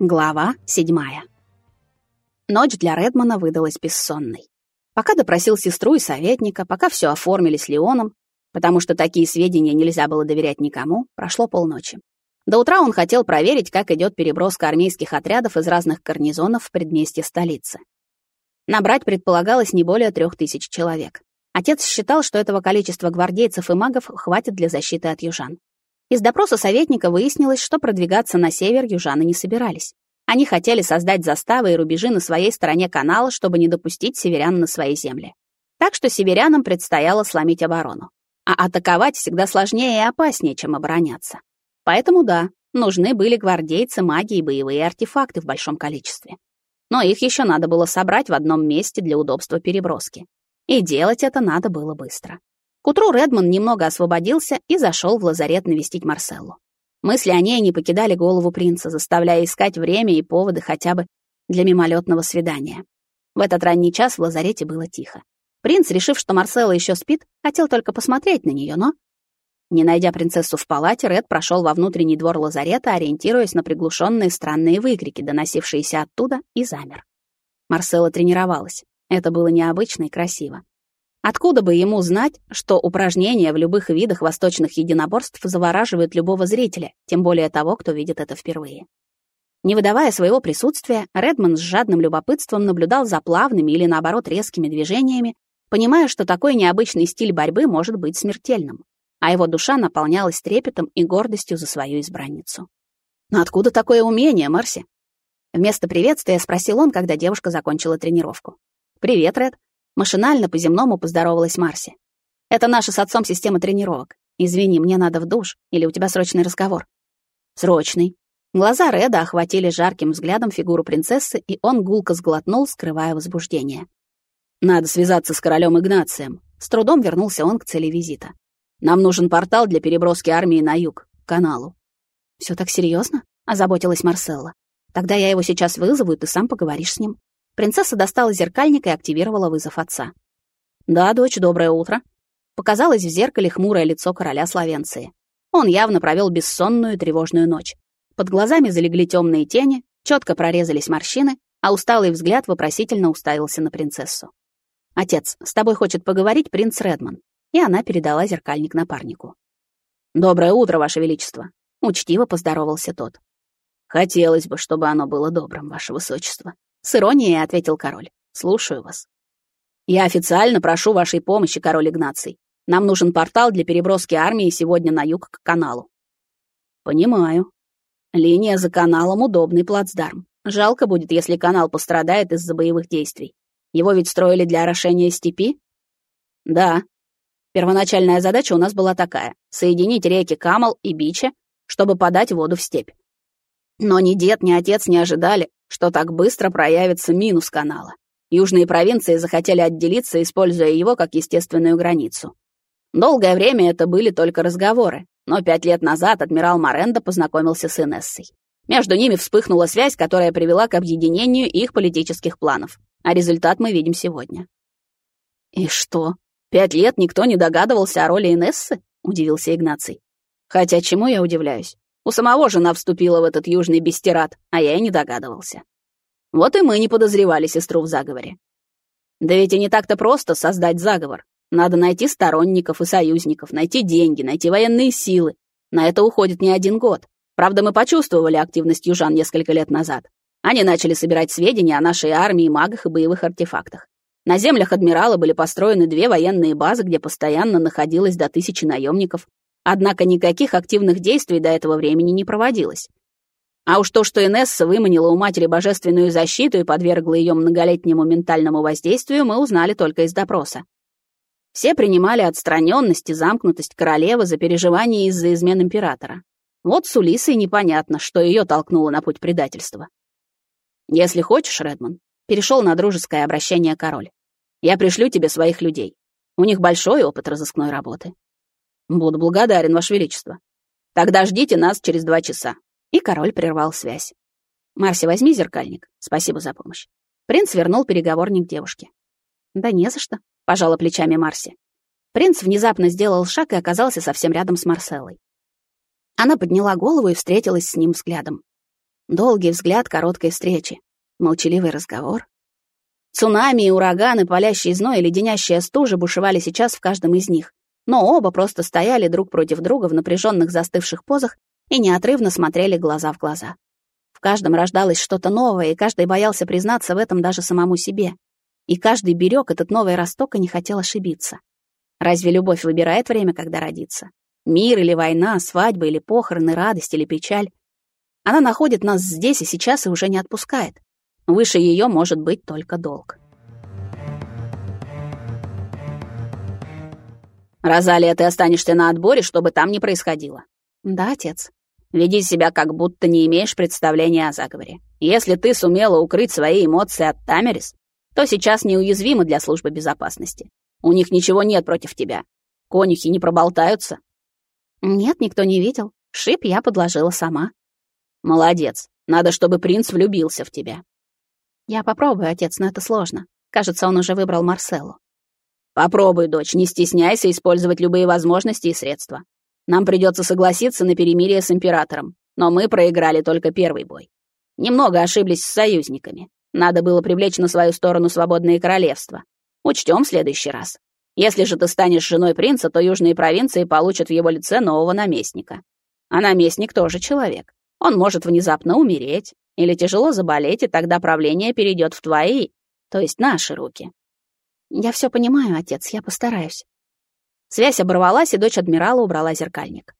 Глава седьмая. Ночь для Редмана выдалась бессонной. Пока допросил сестру и советника, пока все оформили с Леоном, потому что такие сведения нельзя было доверять никому, прошло полночи. До утра он хотел проверить, как идет переброска армейских отрядов из разных гарнизонов в предместье столицы. Набрать предполагалось не более трех тысяч человек. Отец считал, что этого количества гвардейцев и магов хватит для защиты от южан. Из допроса советника выяснилось, что продвигаться на север южаны не собирались. Они хотели создать заставы и рубежи на своей стороне канала, чтобы не допустить северян на свои земли. Так что северянам предстояло сломить оборону. А атаковать всегда сложнее и опаснее, чем обороняться. Поэтому да, нужны были гвардейцы, маги и боевые артефакты в большом количестве. Но их еще надо было собрать в одном месте для удобства переброски. И делать это надо было быстро. К утру Редмond немного освободился и зашел в лазарет навестить Марселлу. Мысли о ней не покидали голову принца, заставляя искать время и поводы хотя бы для мимолетного свидания. В этот ранний час в лазарете было тихо. Принц, решив, что Марселла еще спит, хотел только посмотреть на нее, но... Не найдя принцессу в палате, Ред прошел во внутренний двор лазарета, ориентируясь на приглушенные странные выкрики, доносившиеся оттуда, и замер. Марселла тренировалась. Это было необычно и красиво. Откуда бы ему знать, что упражнения в любых видах восточных единоборств завораживают любого зрителя, тем более того, кто видит это впервые. Не выдавая своего присутствия, Редман с жадным любопытством наблюдал за плавными или, наоборот, резкими движениями, понимая, что такой необычный стиль борьбы может быть смертельным, а его душа наполнялась трепетом и гордостью за свою избранницу. «Но откуда такое умение, Марси?» Вместо приветствия спросил он, когда девушка закончила тренировку. «Привет, Ред. Машинально по-земному поздоровалась Марси. «Это наша с отцом система тренировок. Извини, мне надо в душ, или у тебя срочный разговор?» «Срочный». Глаза Реда охватили жарким взглядом фигуру принцессы, и он гулко сглотнул, скрывая возбуждение. «Надо связаться с королем Игнацием». С трудом вернулся он к цели визита. «Нам нужен портал для переброски армии на юг, к каналу». «Всё так серьёзно?» — озаботилась Марселла. «Тогда я его сейчас вызову, и ты сам поговоришь с ним». Принцесса достала зеркальник и активировала вызов отца. «Да, дочь, доброе утро». Показалось в зеркале хмурое лицо короля Словенции. Он явно провел бессонную тревожную ночь. Под глазами залегли темные тени, четко прорезались морщины, а усталый взгляд вопросительно уставился на принцессу. «Отец, с тобой хочет поговорить принц Редман». И она передала зеркальник напарнику. «Доброе утро, Ваше Величество», — учтиво поздоровался тот. «Хотелось бы, чтобы оно было добрым, Ваше Высочество», с иронией ответил король. Слушаю вас. Я официально прошу вашей помощи, король Игнаций. Нам нужен портал для переброски армии сегодня на юг к каналу. Понимаю. Линия за каналом — удобный плацдарм. Жалко будет, если канал пострадает из-за боевых действий. Его ведь строили для орошения степи? Да. Первоначальная задача у нас была такая — соединить реки Камал и Бича, чтобы подать воду в степь. Но ни дед, ни отец не ожидали, что так быстро проявится минус канала. Южные провинции захотели отделиться, используя его как естественную границу. Долгое время это были только разговоры, но пять лет назад адмирал Морендо познакомился с Инессой. Между ними вспыхнула связь, которая привела к объединению их политических планов. А результат мы видим сегодня. «И что, пять лет никто не догадывался о роли Инессы?» — удивился Игнаций. «Хотя чему я удивляюсь? У самого жена вступила в этот южный бестерат, а я и не догадывался. Вот и мы не подозревали сестру в заговоре. Да ведь и не так-то просто создать заговор. Надо найти сторонников и союзников, найти деньги, найти военные силы. На это уходит не один год. Правда, мы почувствовали активность южан несколько лет назад. Они начали собирать сведения о нашей армии, магах и боевых артефактах. На землях адмирала были построены две военные базы, где постоянно находилось до тысячи наемников, Однако никаких активных действий до этого времени не проводилось. А уж то, что Инесса выманила у матери божественную защиту и подвергла ее многолетнему ментальному воздействию, мы узнали только из допроса. Все принимали отстраненность и замкнутость королевы за переживания из-за измен императора. Вот с Улисой непонятно, что ее толкнуло на путь предательства. «Если хочешь, Редман», — перешел на дружеское обращение король, «я пришлю тебе своих людей. У них большой опыт разыскной работы. «Буду благодарен, Ваше Величество. Тогда ждите нас через два часа». И король прервал связь. «Марси, возьми зеркальник. Спасибо за помощь». Принц вернул переговорник девушке. «Да не за что», — пожала плечами Марси. Принц внезапно сделал шаг и оказался совсем рядом с Марселой. Она подняла голову и встретилась с ним взглядом. Долгий взгляд короткой встречи. Молчаливый разговор. Цунами и ураганы, палящий зной и леденящая стужа бушевали сейчас в каждом из них. Но оба просто стояли друг против друга в напряженных застывших позах и неотрывно смотрели глаза в глаза. В каждом рождалось что-то новое, и каждый боялся признаться в этом даже самому себе. И каждый берег этот новый росток и не хотел ошибиться. Разве любовь выбирает время, когда родиться? Мир или война, свадьба или похороны, радость или печаль? Она находит нас здесь и сейчас и уже не отпускает. Выше ее может быть только долг. «Розалия, ты останешься на отборе, чтобы там не происходило». «Да, отец». «Веди себя, как будто не имеешь представления о заговоре. Если ты сумела укрыть свои эмоции от Тамерис, то сейчас неуязвима для службы безопасности. У них ничего нет против тебя. Конюхи не проболтаются?» «Нет, никто не видел. Шип я подложила сама». «Молодец. Надо, чтобы принц влюбился в тебя». «Я попробую, отец, но это сложно. Кажется, он уже выбрал Марселу». «Попробуй, дочь, не стесняйся использовать любые возможности и средства. Нам придется согласиться на перемирие с императором, но мы проиграли только первый бой. Немного ошиблись с союзниками. Надо было привлечь на свою сторону свободные королевства. Учтем в следующий раз. Если же ты станешь женой принца, то южные провинции получат в его лице нового наместника. А наместник тоже человек. Он может внезапно умереть или тяжело заболеть, и тогда правление перейдет в твои, то есть наши руки. Я все понимаю, отец, я постараюсь. Связь оборвалась, и дочь адмирала убрала зеркальник.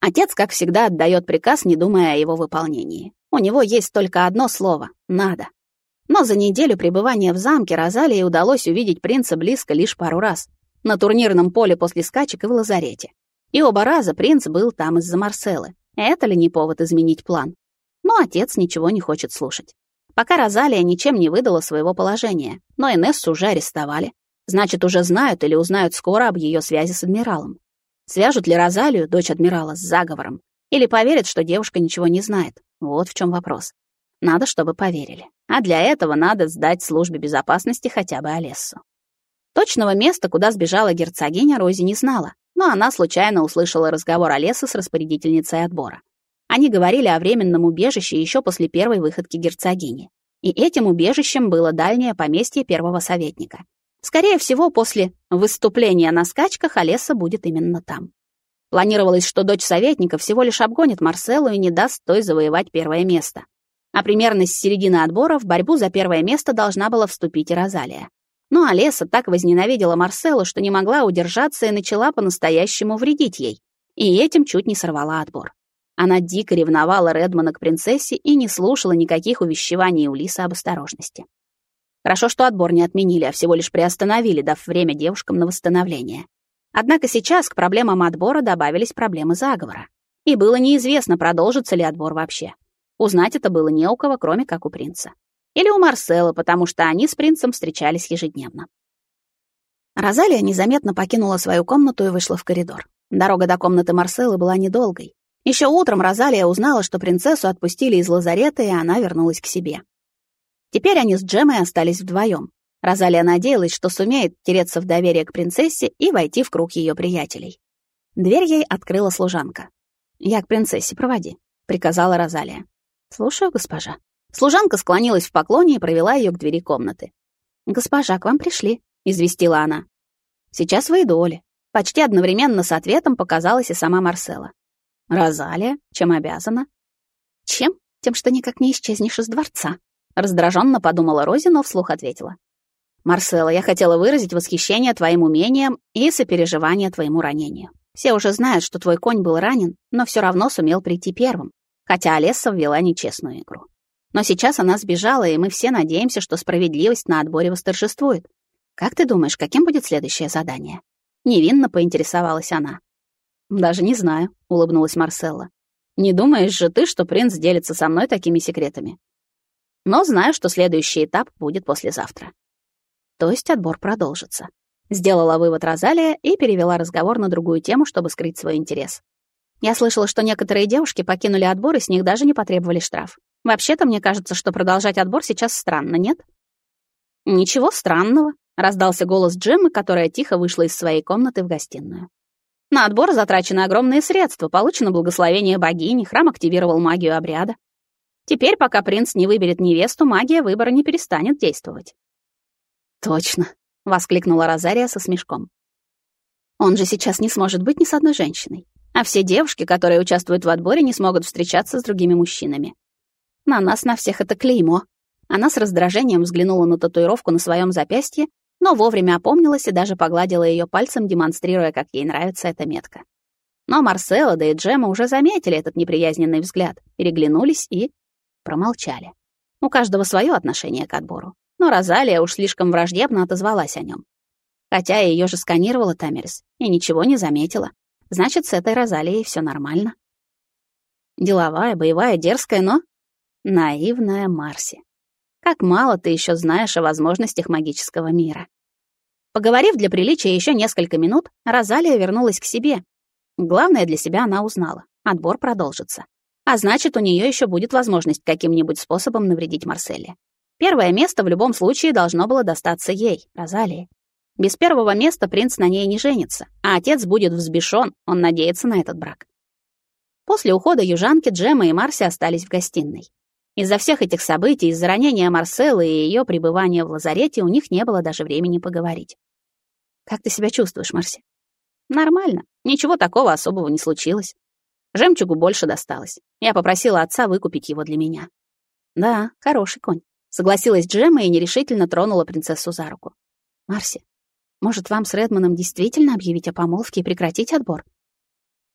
Отец, как всегда, отдает приказ, не думая о его выполнении. У него есть только одно слово — «надо». Но за неделю пребывания в замке Розалии удалось увидеть принца близко лишь пару раз. На турнирном поле после скачек и в лазарете. И оба раза принц был там из-за Марселы. Это ли не повод изменить план? Но отец ничего не хочет слушать. Пока Розалия ничем не выдала своего положения, но Инессу уже арестовали. Значит, уже знают или узнают скоро об ее связи с адмиралом. Свяжут ли Розалию, дочь адмирала, с заговором? Или поверят, что девушка ничего не знает? Вот в чем вопрос. Надо, чтобы поверили. А для этого надо сдать службе безопасности хотя бы Олессу. Точного места, куда сбежала герцогиня, Рози не знала, но она случайно услышала разговор Олесы с распорядительницей отбора. Они говорили о временном убежище еще после первой выходки герцогини. И этим убежищем было дальнее поместье первого советника. Скорее всего, после выступления на скачках Олеса будет именно там. Планировалось, что дочь советника всего лишь обгонит Марселу и не даст той завоевать первое место. А примерно с середины отбора в борьбу за первое место должна была вступить и Розалия. Но Олеса так возненавидела Марселу, что не могла удержаться и начала по-настоящему вредить ей. И этим чуть не сорвала отбор. Она дико ревновала Редмана к принцессе и не слушала никаких увещеваний Улиса об осторожности. Хорошо, что отбор не отменили, а всего лишь приостановили, дав время девушкам на восстановление. Однако сейчас к проблемам отбора добавились проблемы заговора. И было неизвестно, продолжится ли отбор вообще. Узнать это было не у кого, кроме как у принца. Или у Марсела, потому что они с принцем встречались ежедневно. Розалия незаметно покинула свою комнату и вышла в коридор. Дорога до комнаты Марселы была недолгой. Еще утром Розалия узнала, что принцессу отпустили из лазарета, и она вернулась к себе. Теперь они с Джемой остались вдвоем. Розалия надеялась, что сумеет тереться в доверие к принцессе и войти в круг ее приятелей. Дверь ей открыла служанка. «Я к принцессе, проводи», — приказала Розалия. «Слушаю, госпожа». Служанка склонилась в поклоне и провела ее к двери комнаты. «Госпожа, к вам пришли», — известила она. «Сейчас выйду, Оля». Почти одновременно с ответом показалась и сама Марсела. «Розалия, чем обязана?» «Чем? Тем, что никак не исчезнешь из дворца», — раздраженно подумала Рози, но вслух ответила. «Марсела, я хотела выразить восхищение твоим умением и сопереживание твоему ранению. Все уже знают, что твой конь был ранен, но все равно сумел прийти первым, хотя Олеса ввела нечестную игру. Но сейчас она сбежала, и мы все надеемся, что справедливость на отборе восторжествует. Как ты думаешь, каким будет следующее задание?» Невинно поинтересовалась она. «Даже не знаю», — улыбнулась Марселла. «Не думаешь же ты, что принц делится со мной такими секретами? Но знаю, что следующий этап будет послезавтра. То есть отбор продолжится. Сделала вывод Розалия и перевела разговор на другую тему, чтобы скрыть свой интерес. Я слышала, что некоторые девушки покинули отбор, и с них даже не потребовали штраф. Вообще-то мне кажется, что продолжать отбор сейчас странно, нет? Ничего странного, раздался голос Джеммы, которая тихо вышла из своей комнаты в гостиную. На отбор затрачены огромные средства, получено благословение богини, храм активировал магию обряда. Теперь, пока принц не выберет невесту, магия выбора не перестанет действовать. «Точно», — воскликнула Розария со смешком. «Он же сейчас не сможет быть ни с одной женщиной, а все девушки, которые участвуют в отборе, не смогут встречаться с другими мужчинами. На нас на всех это клеймо». Она с раздражением взглянула на татуировку на своем запястье, но вовремя опомнилась и даже погладила ее пальцем, демонстрируя, как ей нравится эта метка. Но Марсела, да и Джема уже заметили этот неприязненный взгляд, переглянулись и промолчали. У каждого свое отношение к отбору, но Розалия уж слишком враждебно отозвалась о нем. Хотя ее же сканировала Тамерис и ничего не заметила. Значит, с этой Розалией все нормально. Деловая, боевая, дерзкая, но наивная Марси. Как мало ты еще знаешь о возможностях магического мира. Поговорив для приличия еще несколько минут, Розалия вернулась к себе. Главное для себя она узнала. Отбор продолжится. А значит, у нее еще будет возможность каким-нибудь способом навредить Марселе. Первое место в любом случае должно было достаться ей, Розалии. Без первого места принц на ней не женится, а отец будет взбешен, он надеется на этот брак. После ухода южанки Джема и Марси остались в гостиной. Из-за всех этих событий, из-за ранения Марселы и ее пребывания в лазарете у них не было даже времени поговорить. «Как ты себя чувствуешь, Марси?» «Нормально. Ничего такого особого не случилось. Жемчугу больше досталось. Я попросила отца выкупить его для меня. Да, хороший конь. Согласилась Джемма и нерешительно тронула принцессу за руку. Марси, может, вам с Редманом действительно объявить о помолвке и прекратить отбор?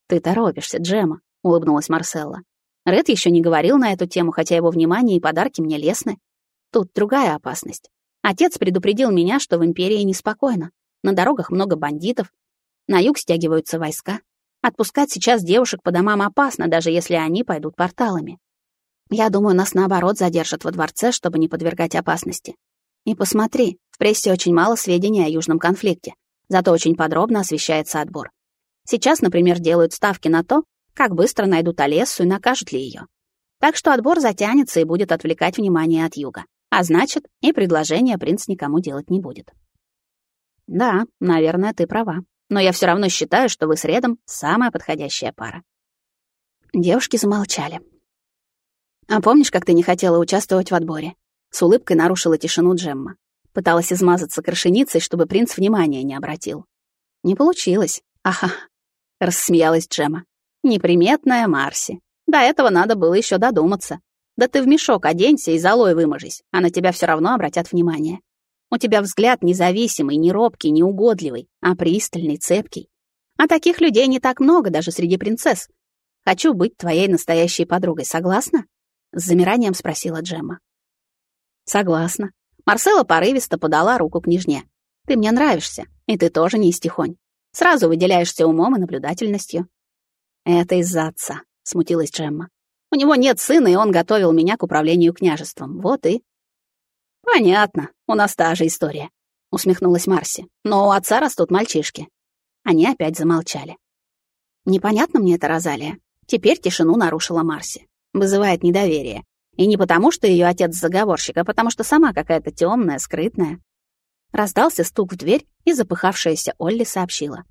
Ты торопишься, Джемма, улыбнулась Марселла. Ред еще не говорил на эту тему, хотя его внимание и подарки мне лестны. Тут другая опасность. Отец предупредил меня, что в империи неспокойно. На дорогах много бандитов. На юг стягиваются войска. Отпускать сейчас девушек по домам опасно, даже если они пойдут порталами. Я думаю, нас наоборот задержат во дворце, чтобы не подвергать опасности. И посмотри, в прессе очень мало сведений о южном конфликте, зато очень подробно освещается отбор. Сейчас, например, делают ставки на то, как быстро найдут Олессу и накажут ли ее. Так что отбор затянется и будет отвлекать внимание от юга. А значит, и предложение принц никому делать не будет. Да, наверное, ты права но я все равно считаю, что вы с Редом самая подходящая пара». Девушки замолчали. «А помнишь, как ты не хотела участвовать в отборе?» С улыбкой нарушила тишину Джемма. Пыталась измазаться крашеницей, чтобы принц внимания не обратил. «Не получилось. Ага», — рассмеялась Джемма. «Неприметная Марси. До этого надо было еще додуматься. Да ты в мешок оденься и золой выможись, а на тебя все равно обратят внимание. У тебя взгляд независимый, не робкий, не угодливый, а пристальный, цепкий. А таких людей не так много даже среди принцесс. Хочу быть твоей настоящей подругой, согласна? С замиранием спросила Джемма. Согласна. Марсела порывисто подала руку княжне. Ты мне нравишься, и ты тоже не истихонь. Сразу выделяешься умом и наблюдательностью. Это из-за отца, смутилась Джемма. У него нет сына, и он готовил меня к управлению княжеством. Вот и «Понятно, у нас та же история», — усмехнулась Марси. «Но у отца растут мальчишки». Они опять замолчали. «Непонятно мне это, Розалия». Теперь тишину нарушила Марси. Вызывает недоверие. И не потому, что ее отец заговорщик, а потому что сама какая-то темная, скрытная. Раздался стук в дверь, и запыхавшаяся Олли сообщила.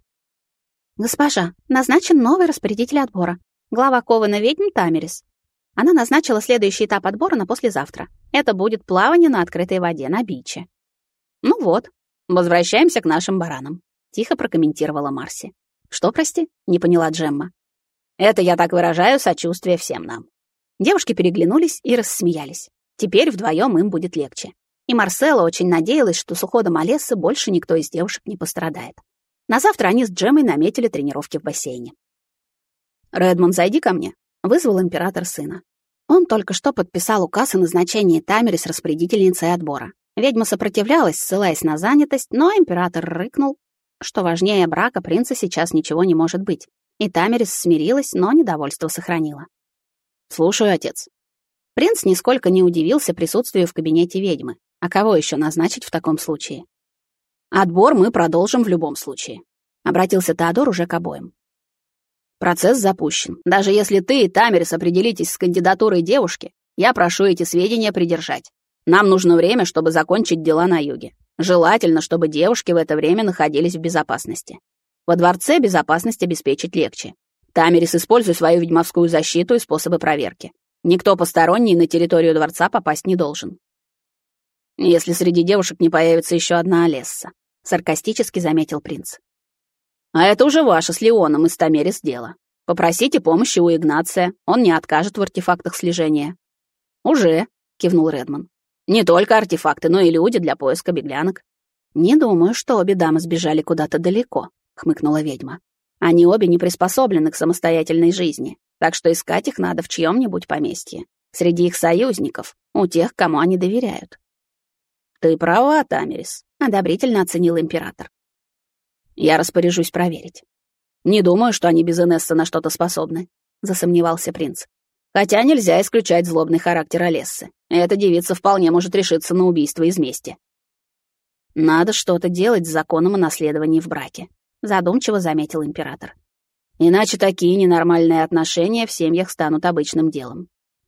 «Госпожа, назначен новый распорядитель отбора. Глава Кована ведьм Тамерис. Она назначила следующий этап отбора на послезавтра. Это будет плавание на открытой воде на биче. Ну вот, возвращаемся к нашим баранам, тихо прокомментировала Марси. Что, прости? Не поняла Джемма. Это я так выражаю сочувствие всем нам. Девушки переглянулись и рассмеялись. Теперь вдвоем им будет легче. И Марсела очень надеялась, что с уходом Олессы больше никто из девушек не пострадает. На завтра они с Джемой наметили тренировки в бассейне. «Редмонд, зайди ко мне», вызвал император сына. Он только что подписал указ о назначении Тамерис распорядительницей отбора. Ведьма сопротивлялась, ссылаясь на занятость, но император рыкнул, что важнее брака принца сейчас ничего не может быть. И Тамерис смирилась, но недовольство сохранила. «Слушаю, отец». Принц нисколько не удивился присутствию в кабинете ведьмы. А кого еще назначить в таком случае? «Отбор мы продолжим в любом случае», — обратился Теодор уже к обоим. Процесс запущен. Даже если ты и Тамерис определитесь с кандидатурой девушки, я прошу эти сведения придержать. Нам нужно время, чтобы закончить дела на юге. Желательно, чтобы девушки в это время находились в безопасности. Во дворце безопасность обеспечить легче. Тамерис, используй свою ведьмовскую защиту и способы проверки. Никто посторонний на территорию дворца попасть не должен. Если среди девушек не появится еще одна Олесса, саркастически заметил принц. А это уже ваше с Леоном из Тамерис дело. Попросите помощи у Игнация, он не откажет в артефактах слежения. Уже, кивнул Редман. Не только артефакты, но и люди для поиска беглянок. Не думаю, что обе дамы сбежали куда-то далеко, хмыкнула ведьма. Они обе не приспособлены к самостоятельной жизни, так что искать их надо в чьем-нибудь поместье, среди их союзников, у тех, кому они доверяют. «Ты права, Тамерис», — одобрительно оценил император. «Я распоряжусь проверить. Не думаю, что они без Инессы на что-то способны», — засомневался принц. «Хотя нельзя исключать злобный характер Олессы. Эта девица вполне может решиться на убийство из мести». «Надо что-то делать с законом о наследовании в браке», — задумчиво заметил император. «Иначе такие ненормальные отношения в семьях станут обычным делом.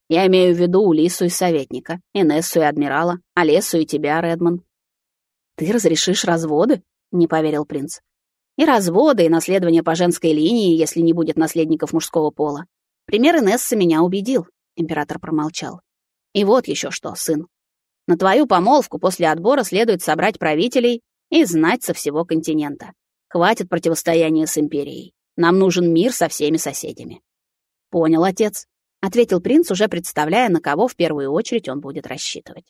Я имею в виду Улису и советника, Инессу и адмирала, Олесу и тебя, Редман. Ты разрешишь разводы? Не поверил принц. И разводы, и наследование по женской линии, если не будет наследников мужского пола. Пример Инессы меня убедил, император промолчал. И вот еще что, сын. На твою помолвку после отбора следует собрать правителей и знать со всего континента. Хватит противостояния с империей. Нам нужен мир со всеми соседями. Понял, отец. — ответил принц, уже представляя, на кого в первую очередь он будет рассчитывать.